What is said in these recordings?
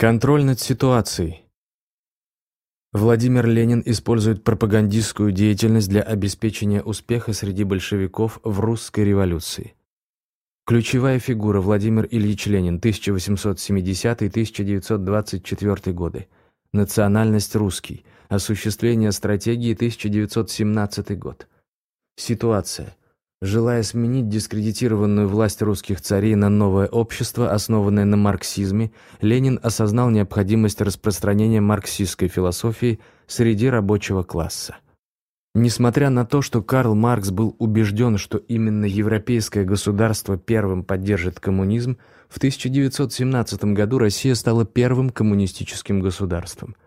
Контроль над ситуацией. Владимир Ленин использует пропагандистскую деятельность для обеспечения успеха среди большевиков в русской революции. Ключевая фигура Владимир Ильич Ленин, 1870-1924 годы. Национальность русский. Осуществление стратегии 1917 год. Ситуация. Желая сменить дискредитированную власть русских царей на новое общество, основанное на марксизме, Ленин осознал необходимость распространения марксистской философии среди рабочего класса. Несмотря на то, что Карл Маркс был убежден, что именно европейское государство первым поддержит коммунизм, в 1917 году Россия стала первым коммунистическим государством –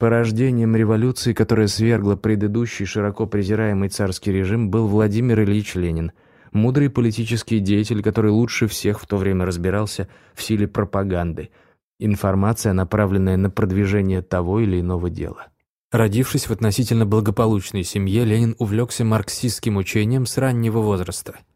Порождением революции, которая свергла предыдущий широко презираемый царский режим, был Владимир Ильич Ленин, мудрый политический деятель, который лучше всех в то время разбирался в силе пропаганды, информация, направленная на продвижение того или иного дела. Родившись в относительно благополучной семье, Ленин увлекся марксистским учением с раннего возраста –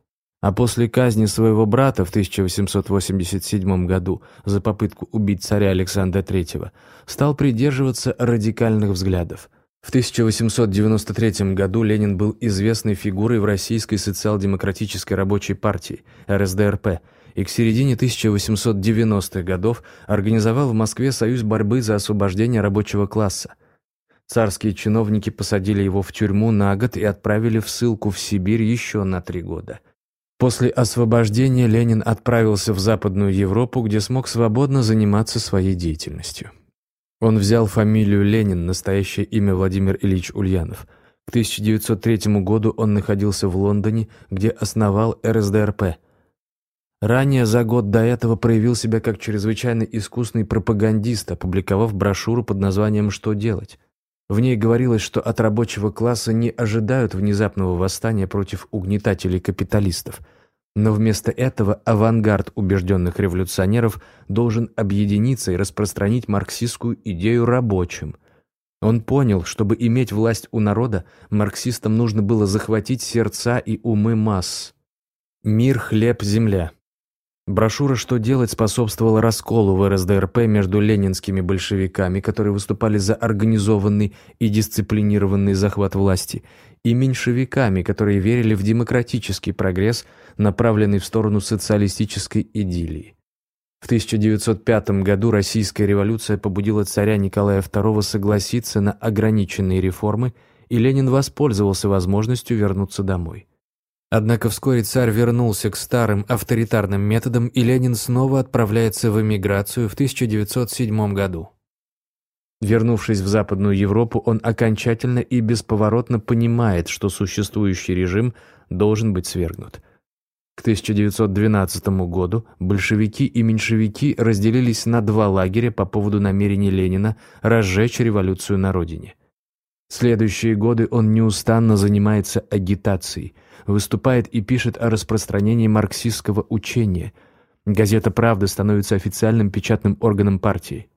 а после казни своего брата в 1887 году за попытку убить царя Александра III стал придерживаться радикальных взглядов. В 1893 году Ленин был известной фигурой в Российской социал-демократической рабочей партии, РСДРП, и к середине 1890-х годов организовал в Москве Союз борьбы за освобождение рабочего класса. Царские чиновники посадили его в тюрьму на год и отправили в ссылку в Сибирь еще на три года – После освобождения Ленин отправился в Западную Европу, где смог свободно заниматься своей деятельностью. Он взял фамилию Ленин, настоящее имя Владимир Ильич Ульянов. К 1903 году он находился в Лондоне, где основал РСДРП. Ранее за год до этого проявил себя как чрезвычайно искусный пропагандист, опубликовав брошюру под названием «Что делать?». В ней говорилось, что от рабочего класса не ожидают внезапного восстания против угнетателей капиталистов. Но вместо этого авангард убежденных революционеров должен объединиться и распространить марксистскую идею рабочим. Он понял, чтобы иметь власть у народа, марксистам нужно было захватить сердца и умы масс. Мир, хлеб, земля. Брошюра «Что делать» способствовала расколу в РСДРП между ленинскими большевиками, которые выступали за организованный и дисциплинированный захват власти, и меньшевиками, которые верили в демократический прогресс, направленный в сторону социалистической идиллии. В 1905 году российская революция побудила царя Николая II согласиться на ограниченные реформы, и Ленин воспользовался возможностью вернуться домой. Однако вскоре царь вернулся к старым авторитарным методам, и Ленин снова отправляется в эмиграцию в 1907 году. Вернувшись в Западную Европу, он окончательно и бесповоротно понимает, что существующий режим должен быть свергнут. К 1912 году большевики и меньшевики разделились на два лагеря по поводу намерений Ленина разжечь революцию на родине. Следующие годы он неустанно занимается агитацией – выступает и пишет о распространении марксистского учения. Газета «Правда» становится официальным печатным органом партии.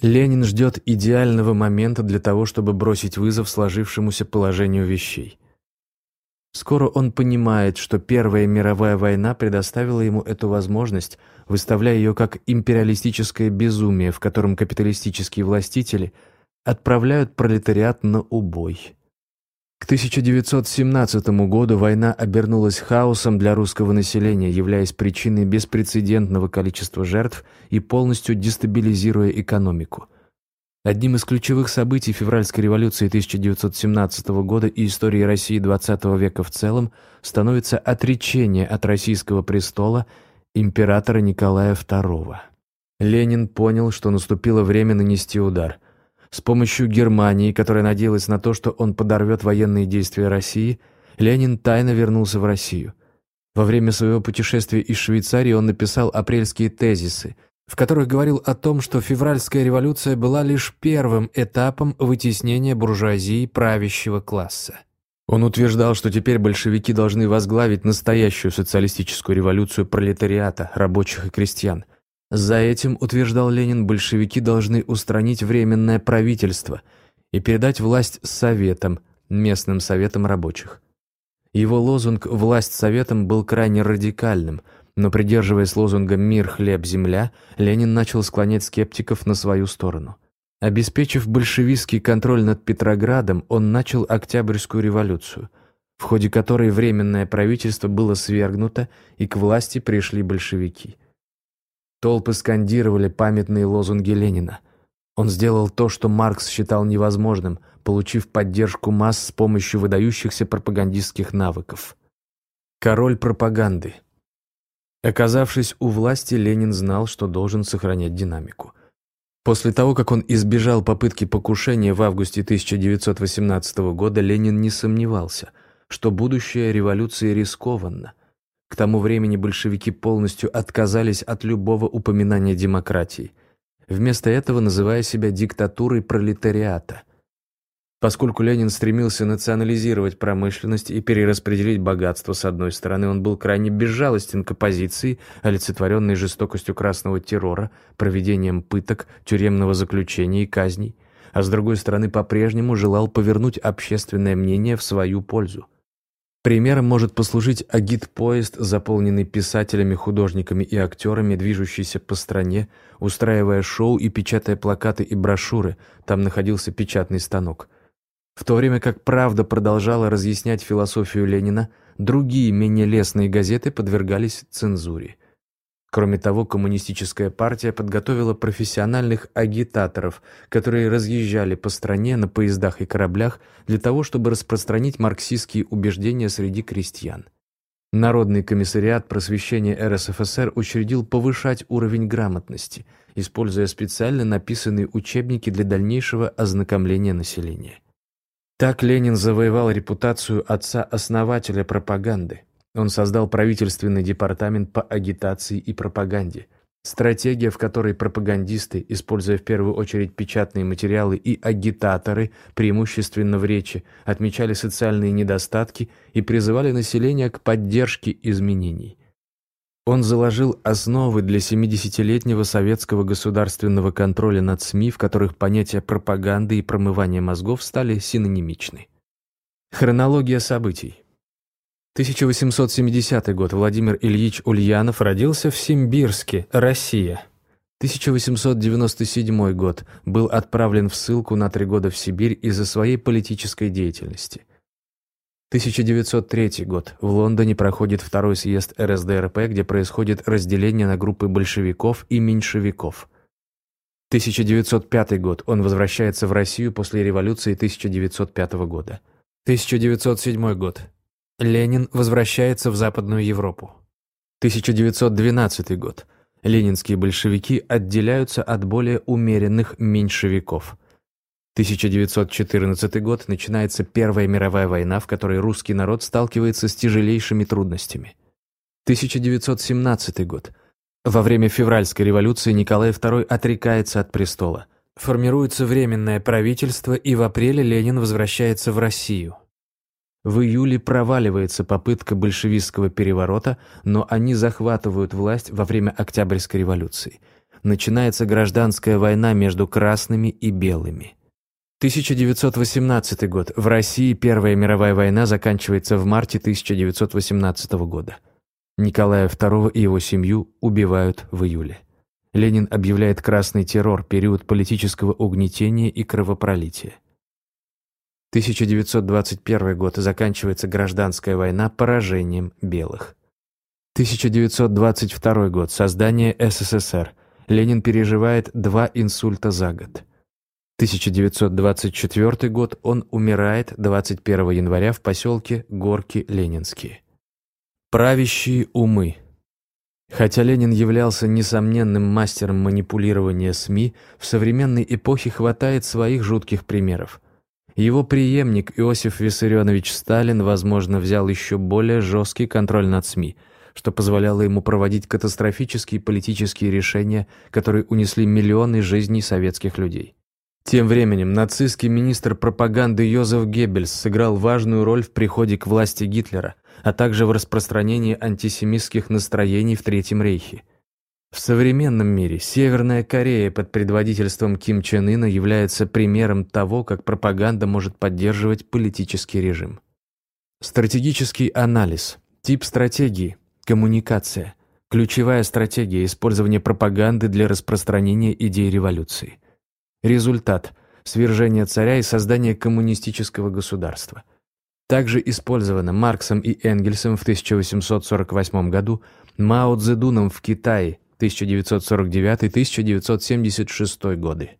Ленин ждет идеального момента для того, чтобы бросить вызов сложившемуся положению вещей. Скоро он понимает, что Первая мировая война предоставила ему эту возможность, выставляя ее как империалистическое безумие, в котором капиталистические властители отправляют пролетариат на убой. К 1917 году война обернулась хаосом для русского населения, являясь причиной беспрецедентного количества жертв и полностью дестабилизируя экономику. Одним из ключевых событий февральской революции 1917 года и истории России XX века в целом становится отречение от российского престола императора Николая II. Ленин понял, что наступило время нанести удар – с помощью Германии, которая надеялась на то, что он подорвет военные действия России, Ленин тайно вернулся в Россию. Во время своего путешествия из Швейцарии он написал апрельские тезисы, в которых говорил о том, что февральская революция была лишь первым этапом вытеснения буржуазии правящего класса. Он утверждал, что теперь большевики должны возглавить настоящую социалистическую революцию пролетариата, рабочих и крестьян – за этим, утверждал Ленин, большевики должны устранить Временное правительство и передать власть Советам, местным Советам рабочих. Его лозунг «Власть Советам» был крайне радикальным, Но придерживаясь лозунга «Мир, хлеб, земля», Ленин начал склонять скептиков на свою сторону. Обеспечив большевистский контроль над Петроградом, он начал Октябрьскую революцию, в ходе которой Временное правительство было свергнуто и к власти пришли большевики. Толпы скандировали памятные лозунги Ленина. Он сделал то, что Маркс считал невозможным, получив поддержку масс с помощью выдающихся пропагандистских навыков. Король пропаганды – Оказавшись у власти, Ленин знал, что должен сохранять динамику. После того, как он избежал попытки покушения в августе 1918 года, Ленин не сомневался, что будущее революции рискованно. К тому времени большевики полностью отказались от любого упоминания демократии, вместо этого называя себя диктатурой пролетариата – Поскольку Ленин стремился национализировать промышленность и перераспределить богатство с одной стороны, он был крайне безжалостен к оппозиции, олицетворенной жестокостью красного террора, проведением пыток, тюремного заключения и казней, а с другой стороны по-прежнему желал повернуть общественное мнение в свою пользу. Примером может послужить агит-поезд, заполненный писателями, художниками и актерами, движущийся по стране, устраивая шоу и печатая плакаты и брошюры, там находился печатный станок – в то время как «Правда» продолжала разъяснять философию Ленина, другие, менее лестные газеты подвергались цензуре. Кроме того, коммунистическая партия подготовила профессиональных агитаторов, которые разъезжали по стране на поездах и кораблях для того, чтобы распространить марксистские убеждения среди крестьян. Народный комиссариат просвещения РСФСР учредил повышать уровень грамотности, используя специально написанные учебники для дальнейшего ознакомления населения. Так Ленин завоевал репутацию отца-основателя пропаганды. Он создал правительственный департамент по агитации и пропаганде. Стратегия, в которой пропагандисты, используя в первую очередь печатные материалы и агитаторы, преимущественно в речи, отмечали социальные недостатки и призывали население к поддержке изменений – он заложил основы для 70-летнего советского государственного контроля над СМИ, в которых понятия пропаганды и промывания мозгов стали синонимичны. Хронология событий. 1870 год. Владимир Ильич Ульянов родился в Симбирске, Россия. 1897 год. Был отправлен в ссылку на три года в Сибирь из-за своей политической деятельности. 1903 год. В Лондоне проходит второй съезд РСДРП, где происходит разделение на группы большевиков и меньшевиков. 1905 год. Он возвращается в Россию после революции 1905 года. 1907 год. Ленин возвращается в Западную Европу. 1912 год. Ленинские большевики отделяются от более умеренных меньшевиков – 1914 год начинается Первая мировая война, в которой русский народ сталкивается с тяжелейшими трудностями. 1917 год. Во время февральской революции Николай II отрекается от престола. Формируется Временное правительство, и в апреле Ленин возвращается в Россию. В июле проваливается попытка большевистского переворота, но они захватывают власть во время Октябрьской революции. Начинается гражданская война между красными и белыми. 1918 год. В России Первая мировая война заканчивается в марте 1918 года. Николая II и его семью убивают в июле. Ленин объявляет красный террор, период политического угнетения и кровопролития. 1921 год. Заканчивается гражданская война поражением белых. 1922 год. Создание СССР. Ленин переживает два инсульта за год. 1924 год он умирает 21 января в поселке Горки Ленинские. Правящие умы. Хотя Ленин являлся несомненным мастером манипулирования СМИ, в современной эпохе хватает своих жутких примеров. Его преемник Иосиф Виссарионович Сталин, возможно, взял еще более жесткий контроль над СМИ, что позволяло ему проводить катастрофические политические решения, которые унесли миллионы жизней советских людей. Тем временем нацистский министр пропаганды Йозеф Геббельс сыграл важную роль в приходе к власти Гитлера, а также в распространении антисемитских настроений в Третьем рейхе. В современном мире Северная Корея под предводительством Ким Чен Ына является примером того, как пропаганда может поддерживать политический режим. Стратегический анализ, тип стратегии, коммуникация – Ключевая стратегия – использование пропаганды для распространения идей революции. Результат – свержение царя и создание коммунистического государства. Также использовано Марксом и Энгельсом в 1848 году, Мао Цзэдуном в Китае 1949-1976 годы.